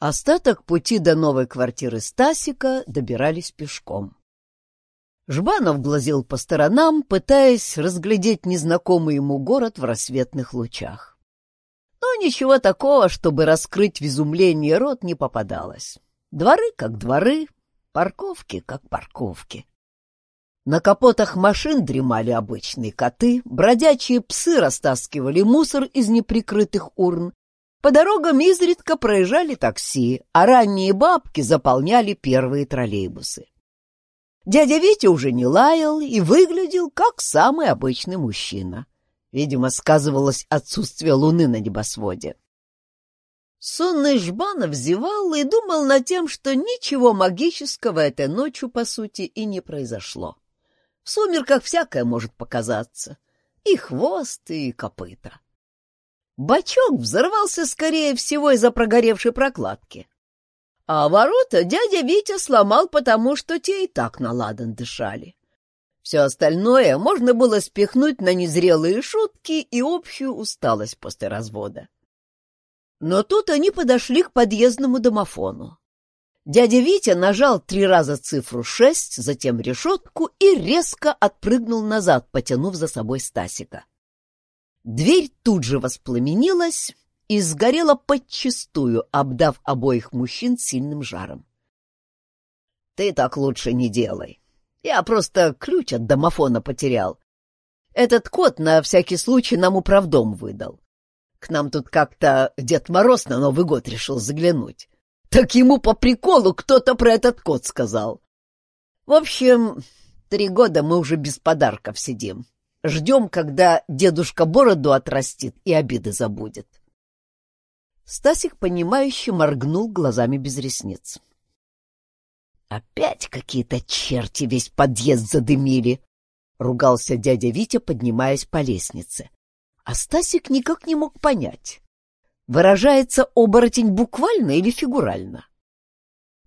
Остаток пути до новой квартиры Стасика добирались пешком. Жбанов глазел по сторонам, пытаясь разглядеть незнакомый ему город в рассветных лучах. Но ничего такого, чтобы раскрыть в изумлении рот, не попадалось. Дворы как дворы, парковки как парковки. На капотах машин дремали обычные коты, бродячие псы растаскивали мусор из неприкрытых урн, по дорогам изредка проезжали такси, а ранние бабки заполняли первые троллейбусы. Дядя Витя уже не лаял и выглядел как самый обычный мужчина. Видимо, сказывалось отсутствие луны на небосводе. Сонный Жбанов зевал и думал над тем, что ничего магического этой ночью, по сути, и не произошло. В сумерках всякое может показаться. И хвост, и копыта. Бачок взорвался, скорее всего, из-за прогоревшей прокладки. А ворота дядя Витя сломал, потому что те и так на ладан дышали. Все остальное можно было спихнуть на незрелые шутки и общую усталость после развода. Но тут они подошли к подъездному домофону. Дядя Витя нажал три раза цифру шесть, затем решетку и резко отпрыгнул назад, потянув за собой Стасика. Дверь тут же воспламенилась и сгорела подчистую, обдав обоих мужчин сильным жаром. «Ты так лучше не делай. Я просто ключ от домофона потерял. Этот кот на всякий случай нам управдом выдал. К нам тут как-то Дед Мороз на Новый год решил заглянуть. Так ему по приколу кто-то про этот кот сказал. В общем, три года мы уже без подарков сидим. Ждем, когда дедушка бороду отрастит и обиды забудет. Стасик, понимающе моргнул глазами без ресниц. «Опять какие-то черти весь подъезд задымили!» — ругался дядя Витя, поднимаясь по лестнице. А Стасик никак не мог понять, выражается оборотень буквально или фигурально.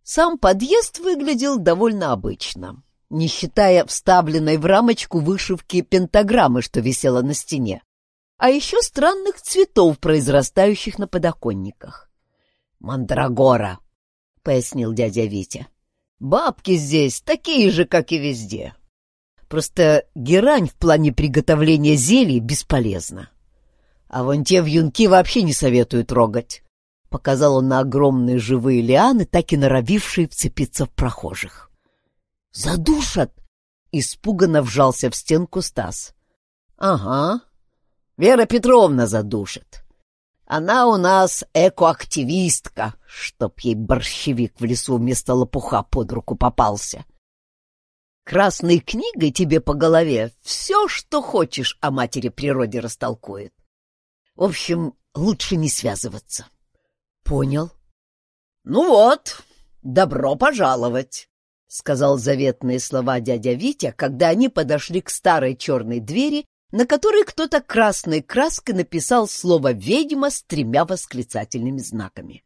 Сам подъезд выглядел довольно обычно не считая вставленной в рамочку вышивки пентаграммы, что висела на стене, а еще странных цветов, произрастающих на подоконниках. «Мандрагора», — пояснил дядя Витя. «Бабки здесь такие же, как и везде. Просто герань в плане приготовления зелий бесполезна. А вон те вьюнки вообще не советую трогать», — показал он на огромные живые лианы, так и норовившие вцепиться в прохожих. «Задушат!» — испуганно вжался в стенку Стас. «Ага, Вера Петровна задушит. Она у нас экоактивистка, чтоб ей борщевик в лесу вместо лопуха под руку попался. Красной книгой тебе по голове все, что хочешь о матери природе растолкует. В общем, лучше не связываться. Понял. Ну вот, добро пожаловать. — сказал заветные слова дядя Витя, когда они подошли к старой черной двери, на которой кто-то красной краской написал слово «ведьма» с тремя восклицательными знаками.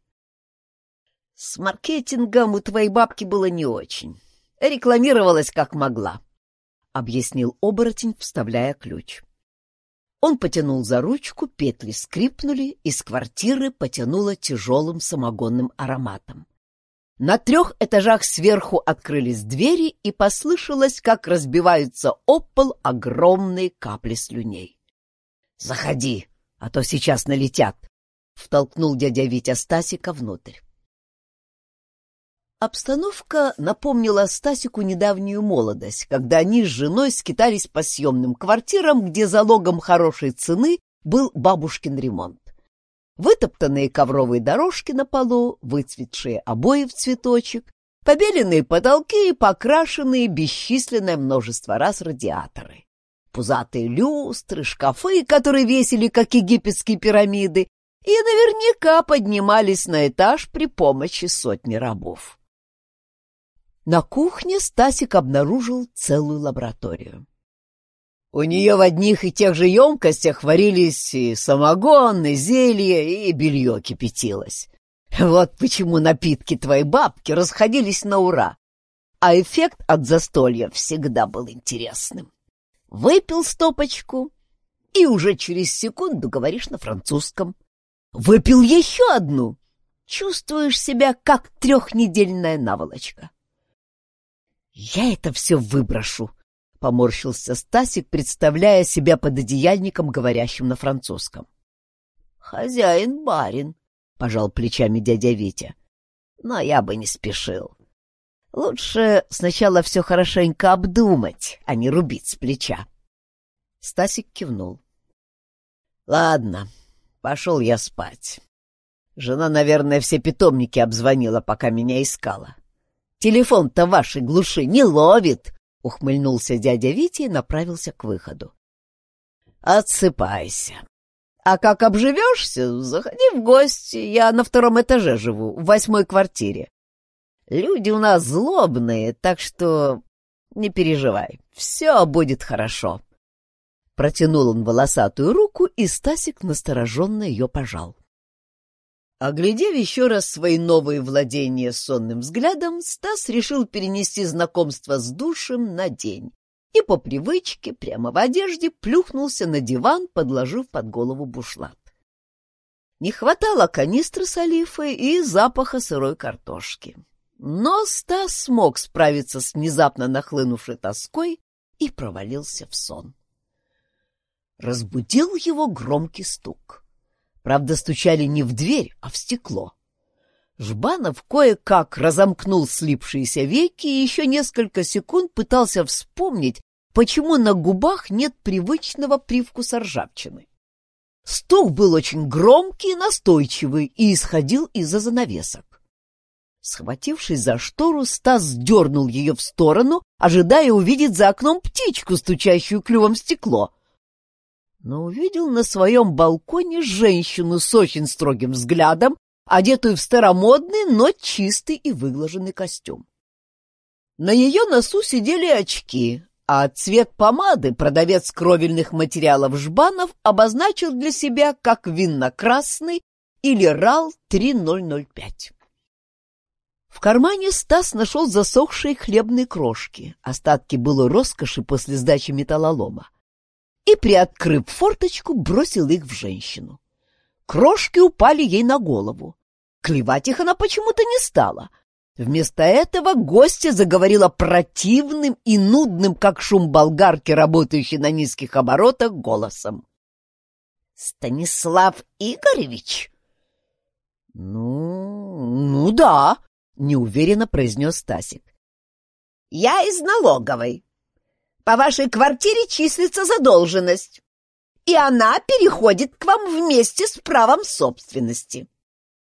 «С маркетингом у твоей бабки было не очень. Рекламировалась как могла», — объяснил оборотень, вставляя ключ. Он потянул за ручку, петли скрипнули, из квартиры потянуло тяжелым самогонным ароматом. На трех этажах сверху открылись двери, и послышалось, как разбиваются об пол огромные капли слюней. «Заходи, а то сейчас налетят!» — втолкнул дядя Витя Стасика внутрь. Обстановка напомнила Стасику недавнюю молодость, когда они с женой скитались по съемным квартирам, где залогом хорошей цены был бабушкин ремонт. Вытоптанные ковровые дорожки на полу, выцветшие обои в цветочек, побеленные потолки и покрашенные бесчисленное множество раз радиаторы. Пузатые люстры, шкафы, которые весили, как египетские пирамиды, и наверняка поднимались на этаж при помощи сотни рабов. На кухне Стасик обнаружил целую лабораторию. У нее в одних и тех же емкостях варились и самогон, и зелье, и белье кипятилось. Вот почему напитки твоей бабки расходились на ура. А эффект от застолья всегда был интересным. Выпил стопочку, и уже через секунду говоришь на французском. Выпил еще одну, чувствуешь себя как трехнедельная наволочка. «Я это все выброшу», — поморщился Стасик, представляя себя под одеяльником, говорящим на французском. «Хозяин барин», — пожал плечами дядя Витя. «Но я бы не спешил. Лучше сначала все хорошенько обдумать, а не рубить с плеча». Стасик кивнул. «Ладно, пошел я спать. Жена, наверное, все питомники обзвонила, пока меня искала. Телефон-то вашей глуши не ловит!» — ухмыльнулся дядя Витя и направился к выходу. «Отсыпайся. А как обживешься, заходи в гости. Я на втором этаже живу, в восьмой квартире. Люди у нас злобные, так что не переживай, все будет хорошо». Протянул он волосатую руку, и Стасик настороженно ее пожал. Оглядев еще раз свои новые владения сонным взглядом, Стас решил перенести знакомство с душем на день и по привычке прямо в одежде плюхнулся на диван, подложив под голову бушлат. Не хватало канистры с олифой и запаха сырой картошки. Но Стас смог справиться с внезапно нахлынувшей тоской и провалился в сон. Разбудил его громкий стук. Правда, стучали не в дверь, а в стекло. Жбанов кое-как разомкнул слипшиеся веки и еще несколько секунд пытался вспомнить, почему на губах нет привычного привкуса ржавчины. Стук был очень громкий и настойчивый и исходил из-за занавесок. Схватившись за штору, Стас дернул ее в сторону, ожидая увидеть за окном птичку, стучащую клювом стекло но увидел на своем балконе женщину с очень строгим взглядом, одетую в старомодный, но чистый и выглаженный костюм. На ее носу сидели очки, а цвет помады продавец кровельных материалов Жбанов обозначил для себя как винно-красный или РАЛ-3005. В кармане Стас нашел засохшие хлебные крошки, остатки было роскоши после сдачи металлолома и, приоткрыв форточку, бросил их в женщину. Крошки упали ей на голову. Клевать их она почему-то не стала. Вместо этого гостья заговорила противным и нудным, как шум болгарки, работающей на низких оборотах, голосом. «Станислав Игоревич?» «Ну, ну да», — неуверенно произнес Стасик. «Я из налоговой. По вашей квартире числится задолженность, и она переходит к вам вместе с правом собственности.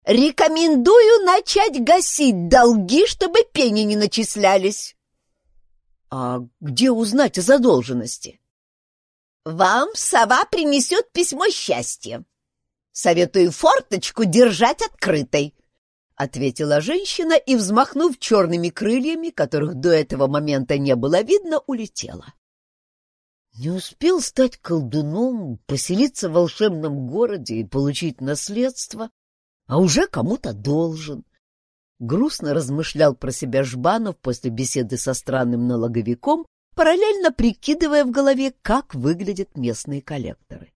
Рекомендую начать гасить долги, чтобы пени не начислялись. А где узнать о задолженности? Вам сова принесет письмо счастья. Советую форточку держать открытой, — ответила женщина и, взмахнув черными крыльями, которых до этого момента не было видно, улетела. Не успел стать колдуном, поселиться в волшебном городе и получить наследство, а уже кому-то должен. Грустно размышлял про себя Жбанов после беседы со странным налоговиком, параллельно прикидывая в голове, как выглядят местные коллекторы.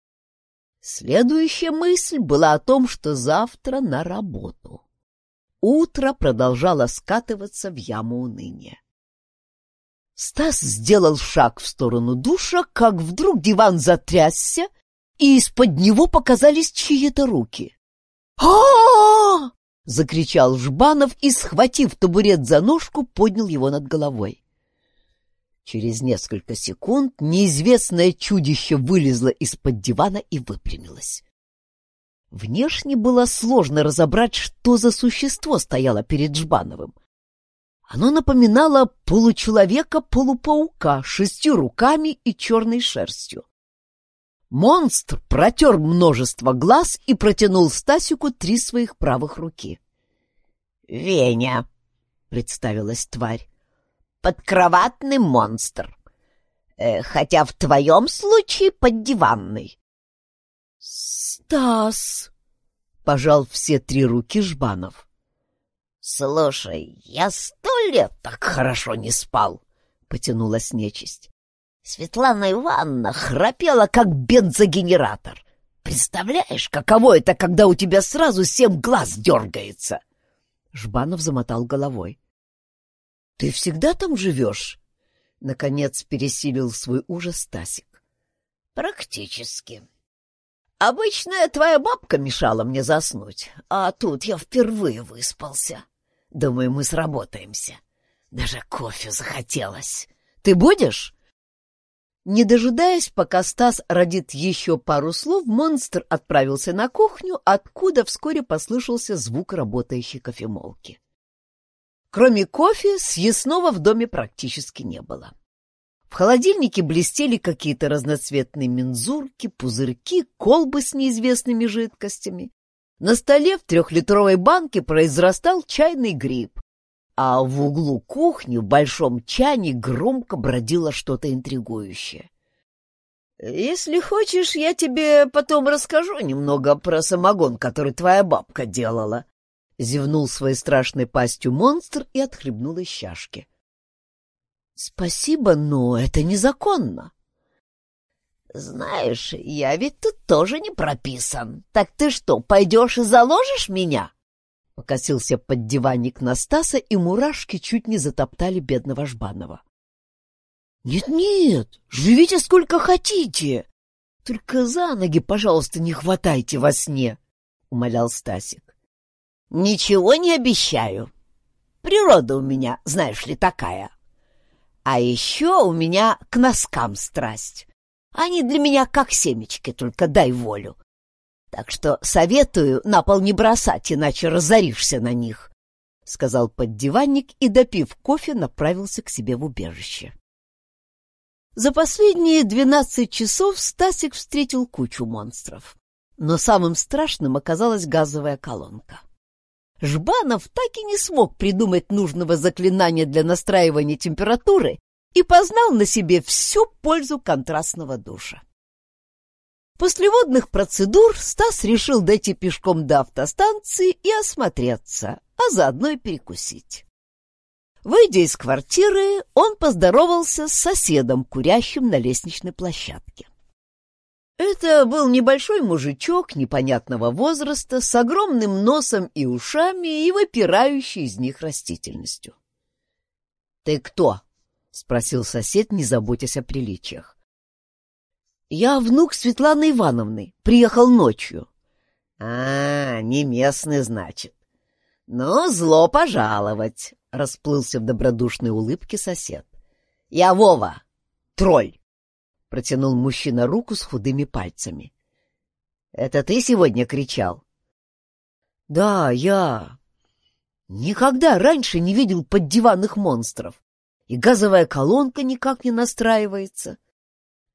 Следующая мысль была о том, что завтра на работу. Утро продолжало скатываться в яму уныния. Стас сделал шаг в сторону душа, как вдруг диван затрясся, и из-под него показались чьи-то руки. а закричал Жбанов и, схватив табурет за ножку, поднял его над головой. Через несколько секунд неизвестное чудище вылезло из-под дивана и выпрямилось. Внешне было сложно разобрать, что за существо стояло перед Жбановым. Оно напоминало получеловека-полупаука шестью руками и черной шерстью. Монстр протер множество глаз и протянул Стасику три своих правых руки. «Веня», — представилась тварь, — «подкроватный монстр, э, хотя в твоем случае поддиванный. «Стас!» — пожал все три руки Жбанов. «Слушай, я сто лет так хорошо не спал!» — потянулась нечисть. Светлана Ивановна храпела, как бензогенератор. Представляешь, каково это, когда у тебя сразу семь глаз дергается? Жбанов замотал головой. — Ты всегда там живешь? Наконец пересилил свой ужас Стасик. — Практически. Обычная твоя бабка мешала мне заснуть, а тут я впервые выспался. Думаю, мы сработаемся. Даже кофе захотелось. Ты будешь? Не дожидаясь, пока Стас родит еще пару слов, монстр отправился на кухню, откуда вскоре послышался звук работающей кофемолки. Кроме кофе, съестного в доме практически не было. В холодильнике блестели какие-то разноцветные мензурки, пузырьки, колбы с неизвестными жидкостями. На столе в трехлитровой банке произрастал чайный гриб, а в углу кухни в большом чане громко бродило что-то интригующее. «Если хочешь, я тебе потом расскажу немного про самогон, который твоя бабка делала», — зевнул своей страшной пастью монстр и отхлебнул из чашки. «Спасибо, но это незаконно». «Знаешь, я ведь тут тоже не прописан. Так ты что, пойдешь и заложишь меня?» Покосился под диванник Настаса, и мурашки чуть не затоптали бедного Жбанова. «Нет-нет, живите сколько хотите. Только за ноги, пожалуйста, не хватайте во сне», — умолял Стасик. «Ничего не обещаю. Природа у меня, знаешь ли, такая. А еще у меня к носкам страсть. Они для меня как семечки, только дай волю. Так что советую на пол не бросать, иначе разоришься на них, — сказал поддиванник и, допив кофе, направился к себе в убежище. За последние двенадцать часов Стасик встретил кучу монстров. Но самым страшным оказалась газовая колонка. Жбанов так и не смог придумать нужного заклинания для настраивания температуры и познал на себе всю пользу контрастного душа. После водных процедур Стас решил дойти пешком до автостанции и осмотреться, а заодно и перекусить. Выйдя из квартиры, он поздоровался с соседом, курящим на лестничной площадке. Это был небольшой мужичок непонятного возраста с огромным носом и ушами и выпирающей из них растительностью. — Ты кто? — спросил сосед, не заботясь о приличиях. Я внук Светланы Ивановны, приехал ночью. А, не местный, значит. Ну, зло пожаловать, расплылся в добродушной улыбке сосед. Я Вова, тролль, протянул мужчина руку с худыми пальцами. Это ты сегодня кричал? Да, я. Никогда раньше не видел поддиванных монстров. И газовая колонка никак не настраивается.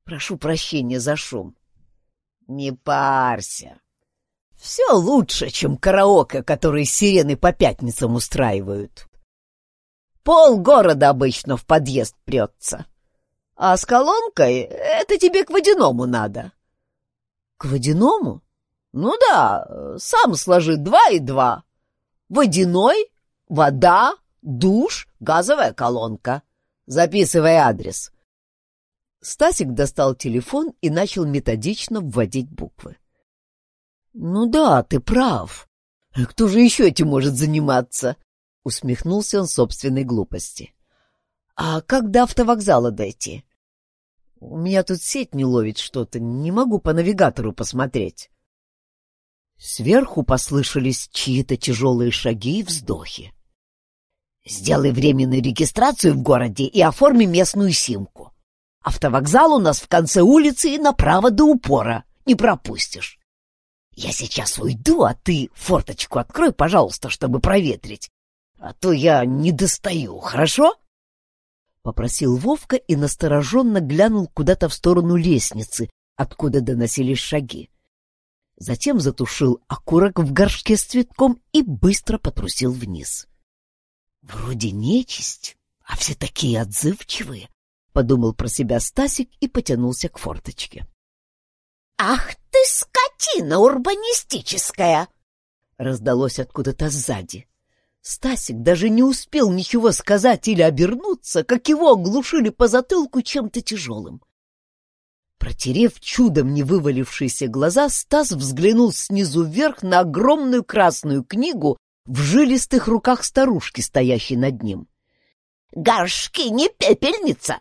Прошу прощения за шум. Не парься. Все лучше, чем караоке, которые сирены по пятницам устраивают. Пол города обычно в подъезд прется. А с колонкой это тебе к водяному надо. К водяному? Ну да, сам сложи два и два. Водяной, вода, душ, газовая колонка. Записывай адрес. Стасик достал телефон и начал методично вводить буквы. «Ну да, ты прав. Кто же еще этим может заниматься?» Усмехнулся он собственной глупости. «А как до автовокзала дойти?» «У меня тут сеть не ловит что-то, не могу по навигатору посмотреть». Сверху послышались чьи-то тяжелые шаги и вздохи. «Сделай временную регистрацию в городе и оформи местную симку. Автовокзал у нас в конце улицы и направо до упора. Не пропустишь. Я сейчас уйду, а ты форточку открой, пожалуйста, чтобы проветрить. А то я не достаю, хорошо? Попросил Вовка и настороженно глянул куда-то в сторону лестницы, откуда доносились шаги. Затем затушил окурок в горшке с цветком и быстро потрусил вниз. Вроде нечисть, а все такие отзывчивые подумал про себя Стасик и потянулся к форточке. «Ах ты, скотина урбанистическая!» раздалось откуда-то сзади. Стасик даже не успел ничего сказать или обернуться, как его оглушили по затылку чем-то тяжелым. Протерев чудом не вывалившиеся глаза, Стас взглянул снизу вверх на огромную красную книгу в жилистых руках старушки, стоящей над ним. «Горшки не пепельница!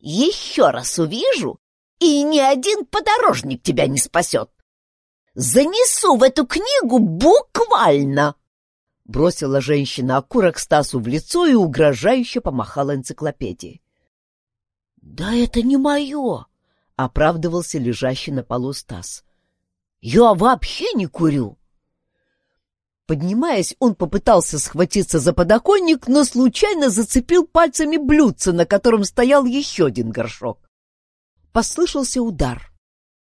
Еще раз увижу, и ни один подорожник тебя не спасет! Занесу в эту книгу буквально!» Бросила женщина окурок Стасу в лицо и угрожающе помахала энциклопедией. «Да это не мое!» — оправдывался лежащий на полу Стас. «Я вообще не курю!» Поднимаясь, он попытался схватиться за подоконник, но случайно зацепил пальцами блюдце, на котором стоял еще один горшок. Послышался удар.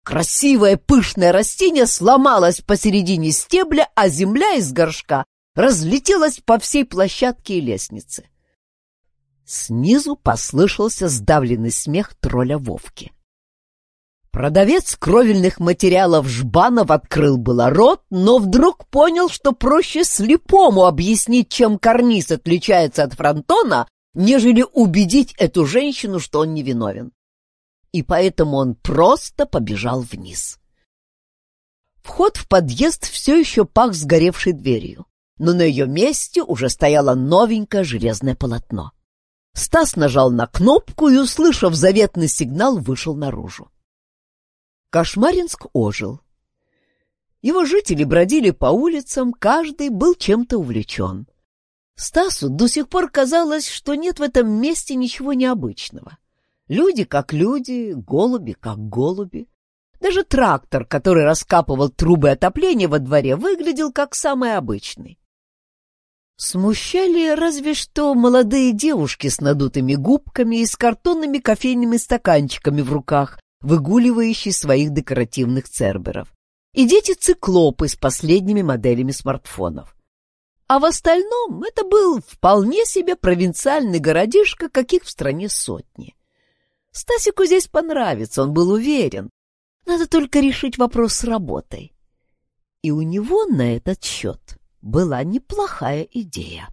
Красивое пышное растение сломалось посередине стебля, а земля из горшка разлетелась по всей площадке и лестнице. Снизу послышался сдавленный смех тролля Вовки. Продавец кровельных материалов Жбанов открыл было рот, но вдруг понял, что проще слепому объяснить, чем карниз отличается от фронтона, нежели убедить эту женщину, что он невиновен. И поэтому он просто побежал вниз. Вход в подъезд все еще пах сгоревшей дверью, но на ее месте уже стояло новенькое железное полотно. Стас нажал на кнопку и, услышав заветный сигнал, вышел наружу. Кошмаринск ожил. Его жители бродили по улицам, каждый был чем-то увлечен. Стасу до сих пор казалось, что нет в этом месте ничего необычного. Люди как люди, голуби как голуби. Даже трактор, который раскапывал трубы отопления во дворе, выглядел как самый обычный. Смущали разве что молодые девушки с надутыми губками и с картонными кофейными стаканчиками в руках, выгуливающий своих декоративных церберов, и дети-циклопы с последними моделями смартфонов. А в остальном это был вполне себе провинциальный городишко, каких в стране сотни. Стасику здесь понравится, он был уверен. Надо только решить вопрос с работой. И у него на этот счет была неплохая идея.